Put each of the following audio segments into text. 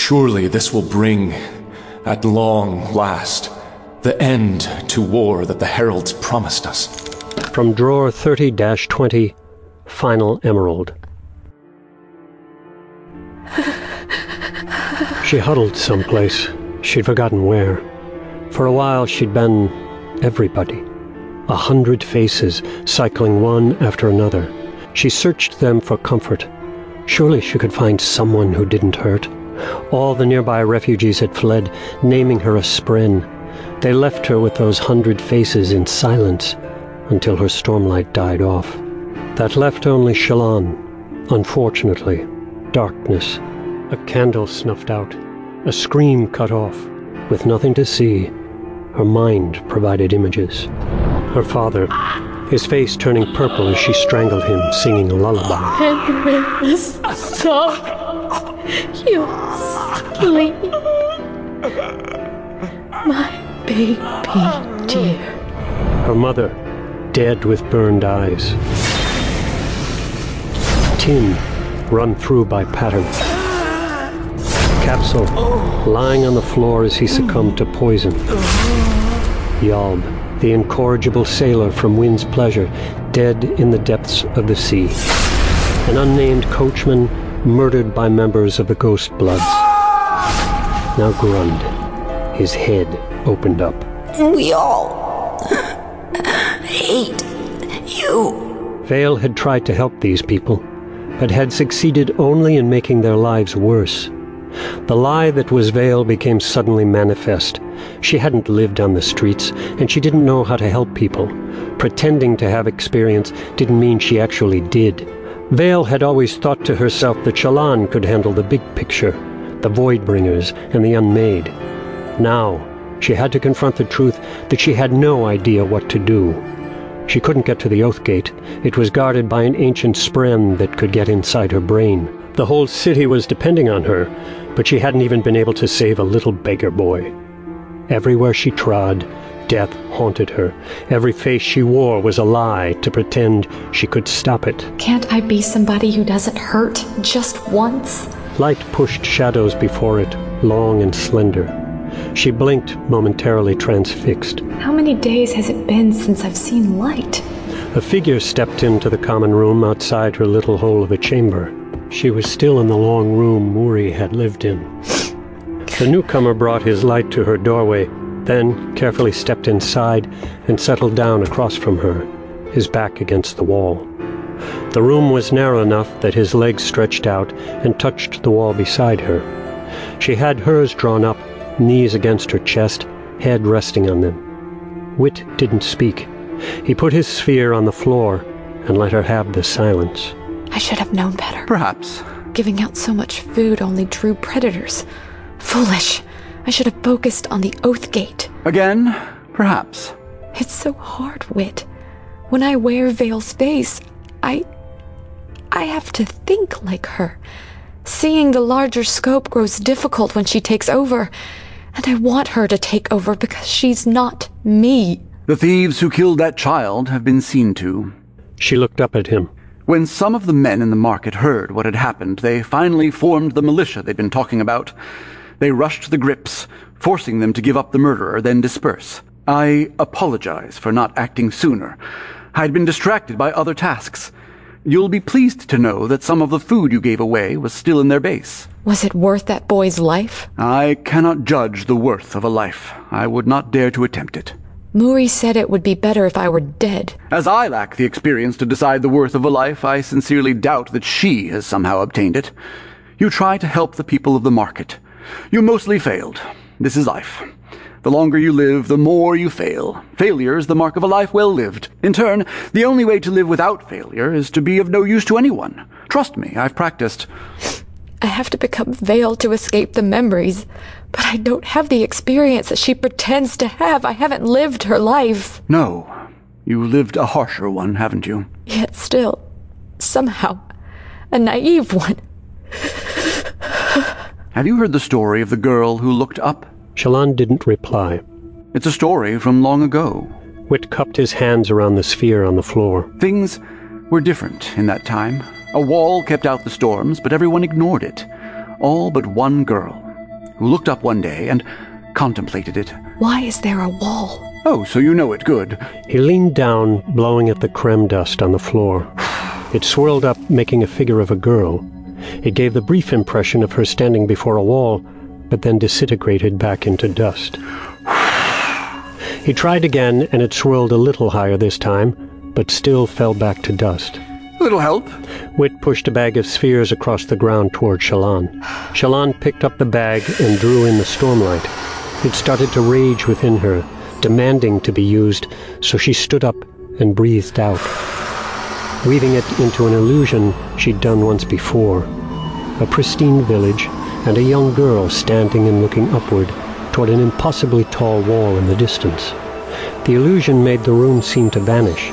Surely this will bring, at long last, the end to war that the heralds promised us. From drawer 30 20, Final Emerald. she huddled someplace. She'd forgotten where. For a while, she'd been everybody. A hundred faces, cycling one after another. She searched them for comfort. Surely she could find someone who didn't hurt. All the nearby refugees had fled, naming her a spren. They left her with those hundred faces in silence until her stormlight died off. That left only Shallan. Unfortunately, darkness. A candle snuffed out. A scream cut off. With nothing to see, her mind provided images. Her father, his face turning purple as she strangled him, singing a lullaby. Henry, stop. You sleep. My baby dear. Her mother, dead with burned eyes. Tyn, run through by pattern. Kabsal, lying on the floor as he succumbed to poison. Yalb, the incorrigible sailor from Wind's Pleasure, dead in the depths of the sea. An unnamed coachman murdered by members of the Ghost Bloods. Now Grund, his head opened up. We all hate you. Vale had tried to help these people, but had succeeded only in making their lives worse. The lie that was Vale became suddenly manifest. She hadn't lived on the streets, and she didn't know how to help people. Pretending to have experience didn't mean she actually did. Vale had always thought to herself that Shallan could handle the big picture, the Voidbringers and the Unmade. Now, she had to confront the truth that she had no idea what to do. She couldn't get to the Oathgate. It was guarded by an ancient spren that could get inside her brain. The whole city was depending on her, but she hadn't even been able to save a little beggar boy. Everywhere she trod, death haunted her. Every face she wore was a lie to pretend she could stop it. Can't I be somebody who doesn't hurt just once? Light pushed shadows before it, long and slender. She blinked, momentarily transfixed. How many days has it been since I've seen light? A figure stepped into the common room outside her little hole of a chamber. She was still in the long room Muri had lived in. The newcomer brought his light to her doorway, then carefully stepped inside and settled down across from her, his back against the wall. The room was narrow enough that his legs stretched out and touched the wall beside her. She had hers drawn up, knees against her chest, head resting on them. Wit didn't speak. He put his sphere on the floor and let her have the silence. I should have known better. Perhaps. Giving out so much food only drew predators. Foolish. I should have focused on the oath gate. Again, perhaps. It's so hard, Wit. When I wear Vale's face, I. I have to think like her. Seeing the larger scope grows difficult when she takes over, and I want her to take over because she's not me. The thieves who killed that child have been seen to. She looked up at him. When some of the men in the market heard what had happened, they finally formed the militia they'd been talking about. They rushed the grips, forcing them to give up the murderer, then disperse. I apologize for not acting sooner. I'd been distracted by other tasks. You'll be pleased to know that some of the food you gave away was still in their base. Was it worth that boy's life? I cannot judge the worth of a life. I would not dare to attempt it. Muri said it would be better if I were dead. As I lack the experience to decide the worth of a life, I sincerely doubt that she has somehow obtained it. You try to help the people of the market. You mostly failed. This is life. The longer you live, the more you fail. Failure is the mark of a life well lived. In turn, the only way to live without failure is to be of no use to anyone. Trust me, I've practiced. I have to become Vale to escape the memories, but I don't have the experience that she pretends to have. I haven't lived her life. No, you lived a harsher one, haven't you? Yet still, somehow, a naive one. Have you heard the story of the girl who looked up? Shallan didn't reply. It's a story from long ago. Wit cupped his hands around the sphere on the floor. Things were different in that time. A wall kept out the storms, but everyone ignored it. All but one girl. who looked up one day and contemplated it. Why is there a wall? Oh, so you know it good. He leaned down, blowing at the crem dust on the floor. It swirled up, making a figure of a girl. It gave the brief impression of her standing before a wall, but then disintegrated back into dust. He tried again, and it swirled a little higher this time, but still fell back to dust. A Little help? Wit pushed a bag of spheres across the ground toward Shallan. Shallan picked up the bag and drew in the stormlight. It started to rage within her, demanding to be used, so she stood up and breathed out, weaving it into an illusion she'd done once before. A pristine village and a young girl standing and looking upward toward an impossibly tall wall in the distance. The illusion made the room seem to vanish.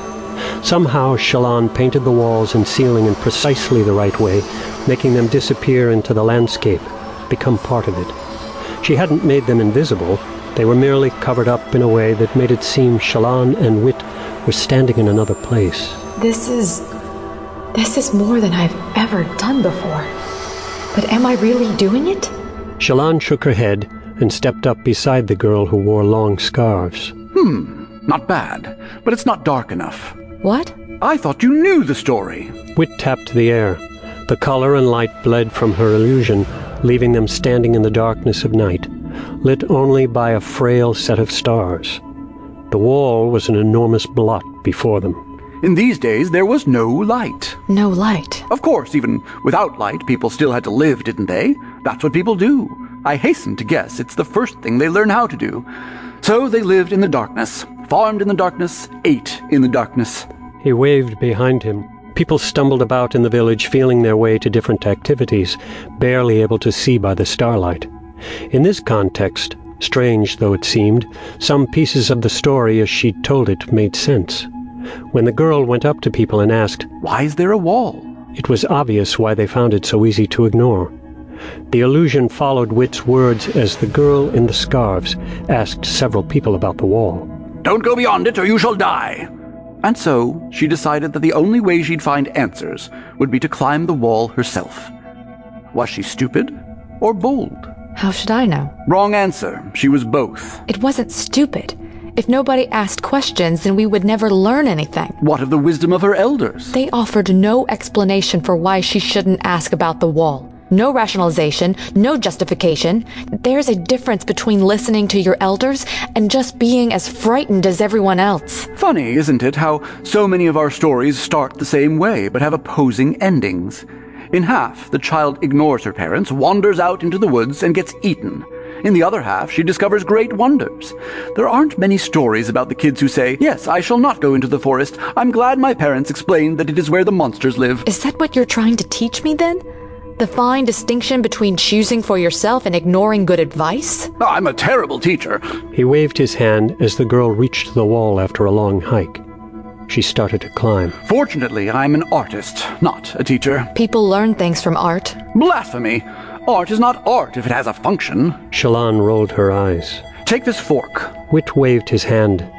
Somehow Shallan painted the walls and ceiling in precisely the right way, making them disappear into the landscape, become part of it. She hadn't made them invisible, they were merely covered up in a way that made it seem Shallan and Wit were standing in another place. This is. This is more than I've ever done before. But am I really doing it? Shallan shook her head and stepped up beside the girl who wore long scarves. Hmm, not bad, but it's not dark enough. What? I thought you knew the story. Wit tapped the air. The color and light bled from her illusion, leaving them standing in the darkness of night, lit only by a frail set of stars. The wall was an enormous blot before them. In these days, there was no light. No light. Of course, even without light, people still had to live, didn't they? That's what people do. I hasten to guess it's the first thing they learn how to do. So they lived in the darkness, farmed in the darkness, ate in the darkness. He waved behind him. People stumbled about in the village, feeling their way to different activities, barely able to see by the starlight. In this context, strange though it seemed, some pieces of the story as she'd told it made sense. When the girl went up to people and asked, Why is there a wall? It was obvious why they found it so easy to ignore. The illusion followed Wit's words as the girl in the scarves asked several people about the wall. Don't go beyond it or you shall die. And so she decided that the only way she'd find answers would be to climb the wall herself. Was she stupid or bold? How should I know? Wrong answer. She was both. It wasn't stupid. If nobody asked questions, then we would never learn anything. What of the wisdom of her elders? They offered no explanation for why she shouldn't ask about the wall. No rationalization, no justification. There's a difference between listening to your elders and just being as frightened as everyone else. Funny, isn't it, how so many of our stories start the same way but have opposing endings? In half, the child ignores her parents, wanders out into the woods, and gets eaten. In the other half, she discovers great wonders. There aren't many stories about the kids who say, Yes, I shall not go into the forest. I'm glad my parents explained that it is where the monsters live. Is that what you're trying to teach me then? The fine distinction between choosing for yourself and ignoring good advice? I'm a terrible teacher. He waved his hand as the girl reached the wall after a long hike. She started to climb. Fortunately, I'm an artist, not a teacher. People learn things from art. Blasphemy! Art is not art if it has a function. Shallan rolled her eyes. Take this fork. Wit waved his hand.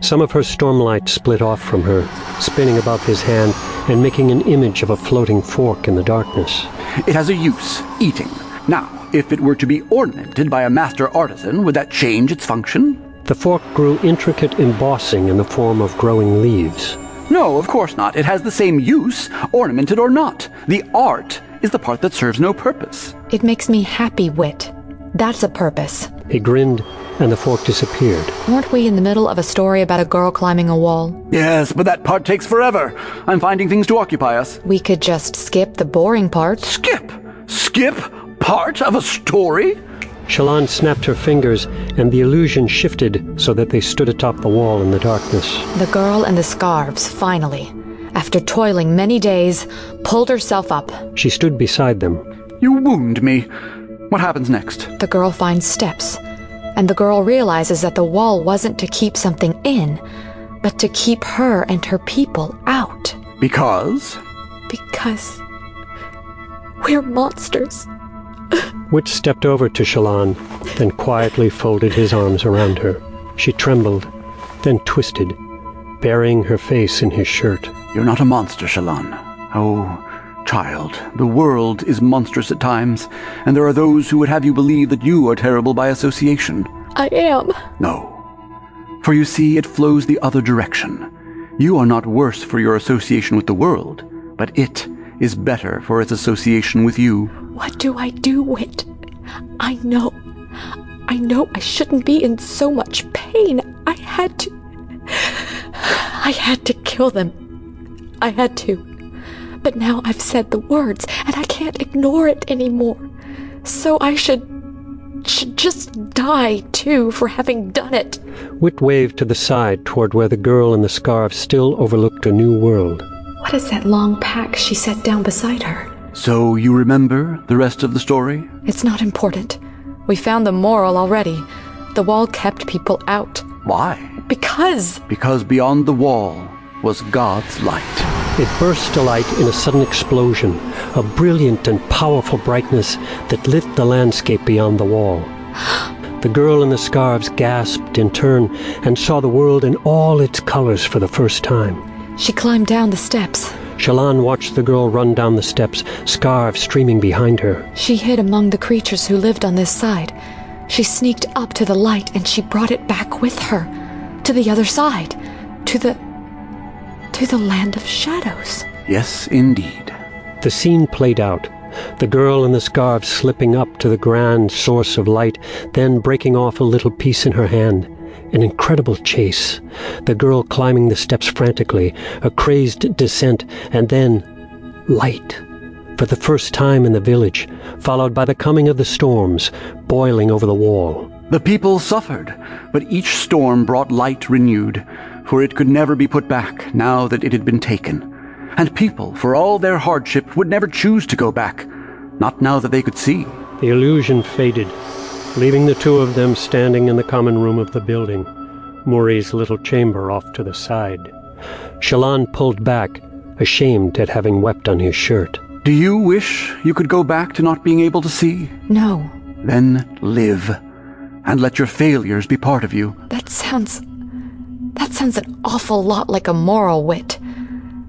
Some of her stormlight split off from her, spinning above his hand and making an image of a floating fork in the darkness. It has a use eating. Now, if it were to be ornamented by a master artisan, would that change its function? The fork grew intricate embossing in the form of growing leaves. No, of course not. It has the same use, ornamented or not. The art is the part that serves no purpose. It makes me happy, Wit. That's a purpose. He grinned, and the fork disappeared. Weren't we in the middle of a story about a girl climbing a wall? Yes, but that part takes forever. I'm finding things to occupy us. We could just skip the boring part. Skip! Skip part of a story? Shallan snapped her fingers, and the illusion shifted so that they stood atop the wall in the darkness. The girl and the scarves, finally, after toiling many days, pulled herself up. She stood beside them. You wound me. What happens next? The girl finds steps, and the girl realizes that the wall wasn't to keep something in, but to keep her and her people out. Because? Because we're monsters. Wit stepped over to Shallan, then quietly folded his arms around her. She trembled, then twisted, burying her face in his shirt. You're not a monster, Shallan. Oh, Child, the world is monstrous at times, and there are those who would have you believe that you are terrible by association. I am. No. For you see, it flows the other direction. You are not worse for your association with the world, but it is better for its association with you. What do I do, Wit? I know. I know I shouldn't be in so much pain. I had to. I had to kill them. I had to. But now I've said the words, and I can't ignore it anymore. So I should. should just die, too, for having done it. Wit waved to the side toward where the girl in the scarf still overlooked a new world. What is that long pack she set down beside her? So you remember the rest of the story? It's not important. We found the moral already. The wall kept people out. Why? Because Because beyond the wall was God's light. It burst to light in a sudden explosion, a brilliant and powerful brightness that lit the landscape beyond the wall. The girl in the scarves gasped in turn and saw the world in all its colors for the first time. she climbed down the steps. Shallan watched the girl run down the steps, scarves streaming behind her. She hid among the creatures who lived on this side. She sneaked up to the light and she brought it back with her. To the other side. To the. to the land of shadows. Yes, indeed. The scene played out. The girl in the scarf slipping up to the grand source of light, then breaking off a little piece in her hand. An incredible chase. The girl climbing the steps frantically, a crazed descent, and then light. For the first time in the village, followed by the coming of the storms, boiling over the wall. The people suffered, but each storm brought light renewed, for it could never be put back now that it had been taken. And people, for all their hardship, would never choose to go back, not now that they could see. The illusion faded, leaving the two of them standing in the common room of the building, Muri's little chamber off to the side. Shallan pulled back, ashamed at having wept on his shirt. Do you wish you could go back to not being able to see? No, Then live, and let your failures be part of you. that sounds. that sounds an awful lot like a moral wit.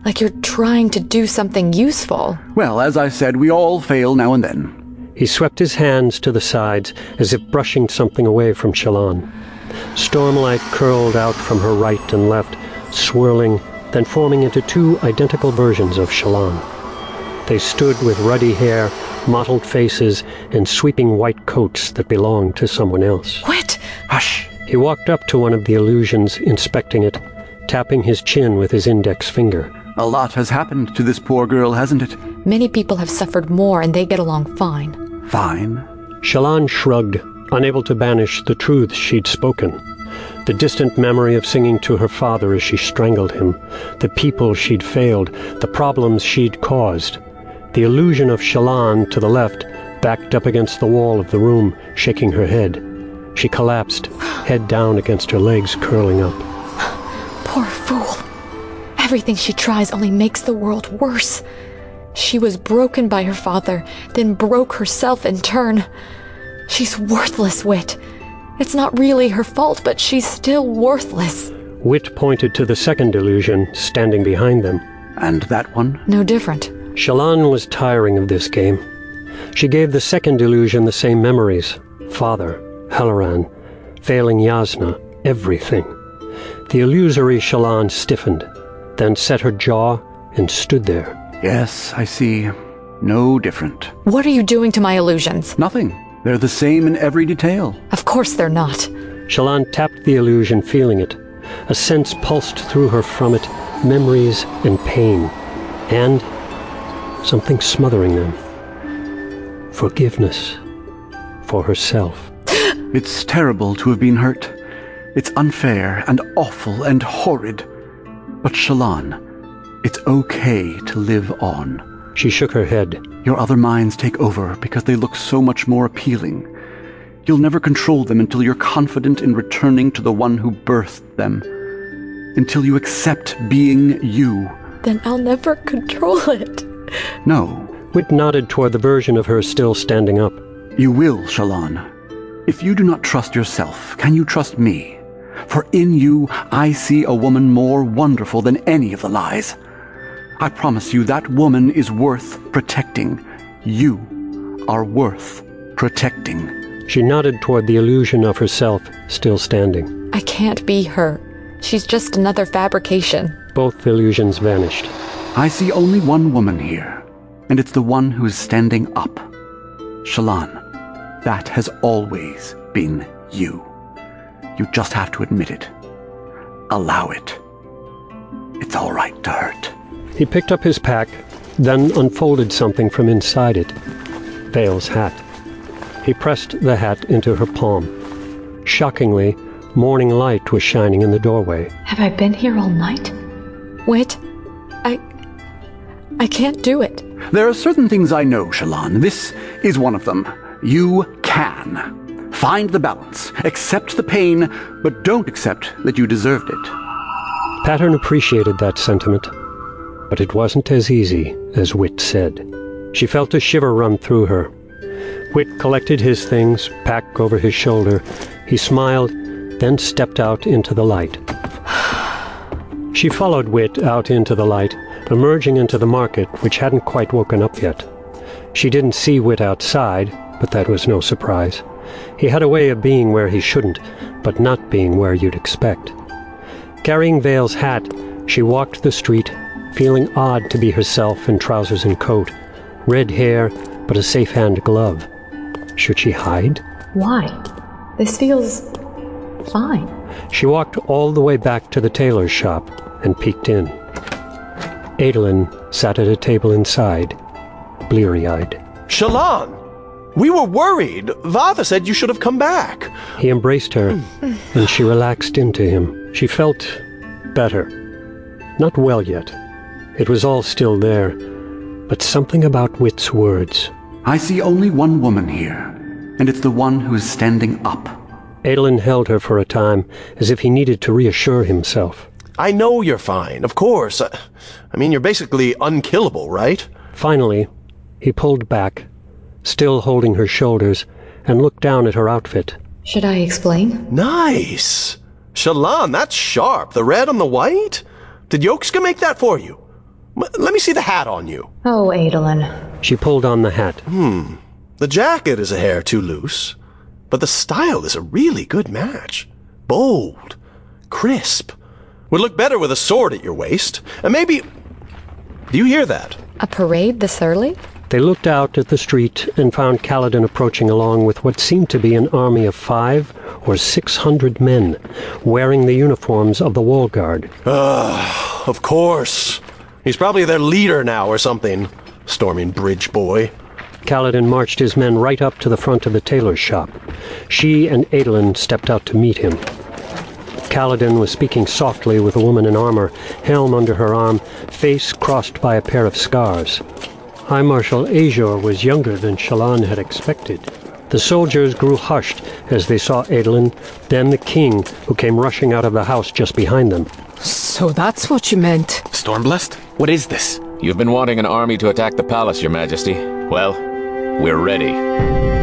Like you're trying to do something useful. Well, as I said, we all fail now and then. He swept his hands to the sides as if brushing something away from Shallan. Stormlight curled out from her right and left, swirling, then forming into two identical versions of Shallan. They stood with ruddy hair, mottled faces, and sweeping white coats that belonged to someone else. Wit! Hush! He walked up to one of the illusions, inspecting it, tapping his chin with his index finger. A lot has happened to this poor girl, hasn't it? Many people have suffered more and they get along fine. Fine. Shallan shrugged, unable to banish the truths she'd spoken. The distant memory of singing to her father as she strangled him, the people she'd failed, the problems she'd caused. The illusion of Shallan to the left backed up against the wall of the room, shaking her head. She collapsed, head down against her legs curling up. Poor fool. Everything she tries only makes the world worse. She was broken by her father, then broke herself in turn. She's worthless, Wit. It's not really her fault, but she's still worthless. Wit pointed to the second illusion, standing behind them. And that one? No different. Shallan was tiring of this game. She gave the second illusion the same memories father, Helaran, failing Jasnah, everything. The illusory Shallan stiffened, then set her jaw and stood there. Yes, I see. No different. What are you doing to my illusions? Nothing. They're the same in every detail. Of course they're not. Shallan tapped the illusion, feeling it. A sense pulsed through her from it, memories and pain, and something smothering them. Forgiveness for herself. It's terrible to have been hurt. It's unfair and awful and horrid. But Shallan, it's okay to live on. She shook her head. Your other minds take over because they look so much more appealing. You'll never control them until you're confident in returning to the one who birthed them. Until you accept being you. Then I'll never control it. No, Wit nodded toward the version of her still standing up. you will, Shallan. If you do not trust yourself, can you trust me? For in you I see a woman more wonderful than any of the lies. I promise you that woman is worth protecting. You are worth protecting. She nodded toward the illusion of herself still standing. I can't be her. She's just another fabrication. Both illusions vanished. I see only one woman here, and it's the one who is standing up. Shallan, that has always been you. You just have to admit it. Allow it. It's all right to hurt. He picked up his pack, then unfolded something from inside it. Vale's hat. He pressed the hat into her palm. Shockingly, morning light was shining in the doorway. Have I been here all night? Wait. I. I can't do it. There are certain things I know, Shallan. This is one of them. You can. Find the balance. Accept the pain, but don't accept that you deserved it. Pattern appreciated that sentiment, but it wasn't as easy as Wit said. She felt a shiver run through her. Wit collected his things, packed over his shoulder. He smiled, then stepped out into the light. She followed Wit out into the light, emerging into the market, which hadn't quite woken up yet. She didn't see Wit outside, but that was no surprise. He had a way of being where he shouldn't, but not being where you'd expect. Carrying Vale's hat, she walked the street, feeling odd to be herself in trousers and coat, red hair, but a safe hand glove. Should she hide? Why? This feels fine. She walked all the way back to the tailor's shop and peeked in. Adolin sat at a table inside, bleary eyed. Shallan! We were worried. Vathah said you should have come back. He embraced her, and she relaxed into him. She felt better. Not well yet. It was all still there, but something about Wit's words. I see only one woman here, and it's the one who is standing up. Adolin held her for a time, as if he needed to reassure himself. I know you're fine, of course. I mean, you're basically unkillable, right? Finally, he pulled back, still holding her shoulders, and looked down at her outfit. Should I explain? Nice. Shallan, that's sharp. The red on the white? Did Yokska make that for you? M- let me see the hat on you. Oh, Adolin. She pulled on the hat. Hmm. The jacket is a hair too loose, but the style is a really good match. Bold, crisp. Would look better with a sword at your waist. And maybe. Do you hear that? A parade this early? They looked out at the street and found Kaladin approaching along with what seemed to be an army of five or six hundred men, wearing the uniforms of the wall guard. Ah, of course. He's probably their leader now or something. Storming Bridge Boy. Kaladin marched his men right up to the front of the tailor's shop. She and Adolin stepped out to meet him. Kaladin was speaking softly with a woman in armor, helm under her arm, face crossed by a pair of scars. High Marshal Azure was younger than Shallan had expected. The soldiers grew hushed as they saw Adolin, then the king, who came rushing out of the house just behind them. So that's what you meant. Stormblessed? What is this? You've been wanting an army to attack the palace, Your Majesty. Well, we're ready.